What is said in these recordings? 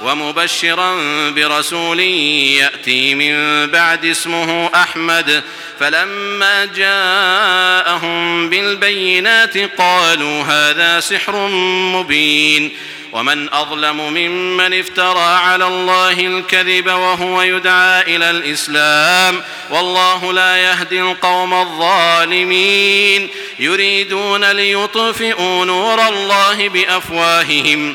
ومبشرا برسول يأتي من بعد اسمه أحمد. فلما جاءهم بالبينات قالوا هذا سحر مبين. ومن أظلم ممن افترى على الله الكذب وهو يدعى إلى الإسلام. والله لا يهدي القوم الظالمين. يريدون ليطفئوا نور الله بأفواههم.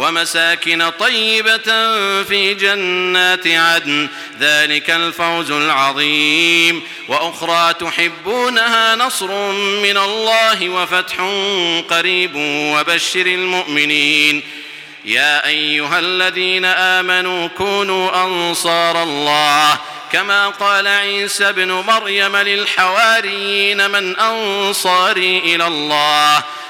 ومساكن طيبة في جنات عدن. ذلك الفوز العظيم. وأخرى تحبونها نصر من الله وفتح قريب وبشر المؤمنين. يا أيها الذين آمنوا كونوا أنصار الله. كما قال عيسى ابن مريم للحواريين من أنصاري إلى الله؟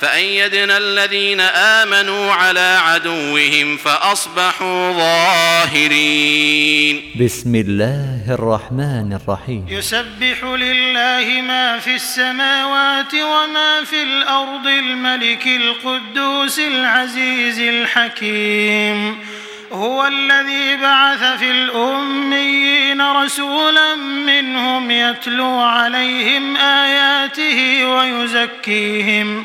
فأيدنا الذين آمنوا على عدوهم فأصبحوا ظاهرين. بسم الله الرحمن الرحيم. يسبح لله ما في السماوات وما في الأرض الملك القدوس العزيز الحكيم. هو الذي بعث في الأميين رسولا منهم يتلو عليهم آياته ويزكيهم. ويزكيهم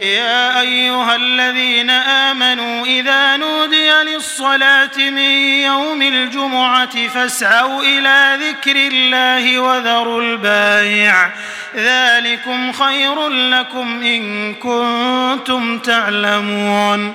يا أيها الذين آمنوا إذا نودي للصلاة من يوم الجمعة فاسعوا إلى ذكر الله وذروا البايع. ذلكم خير لكم إن كنتم تعلمون.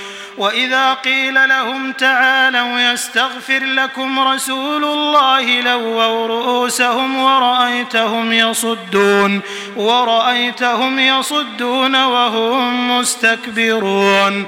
وإذا قيل لهم تعالوا يستغفر لكم رسول الله لووا رؤوسهم ورأيتهم يصدون ورأيتهم يصدون وهم مستكبرون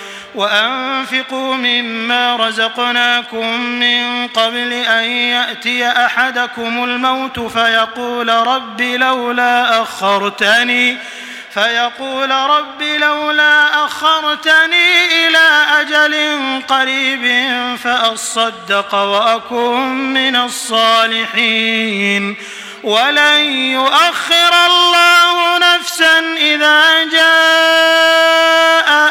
وأنفقوا مما رزقناكم من قبل أن يأتي أحدكم الموت فيقول رب لولا أخرتني فيقول رب لولا أخرتني إلى أجل قريب فأصدق وأكون من الصالحين ولن يؤخر الله نفسا إذا جاء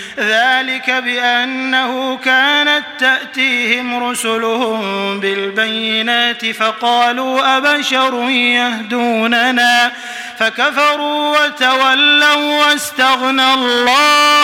ذلك بأنه كانت تأتيهم رسلهم بالبينات فقالوا أبشر يهدوننا فكفروا وتولوا واستغنى الله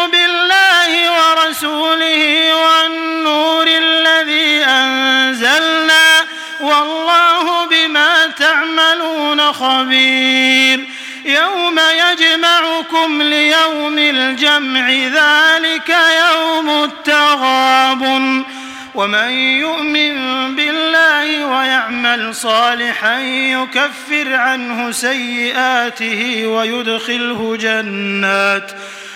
خبير. يوم يجمعكم ليوم الجمع ذلك يوم التغابن. ومن يؤمن بالله ويعمل صالحا يكفر عنه سيئاته ويدخله جنات. ويدخله جنات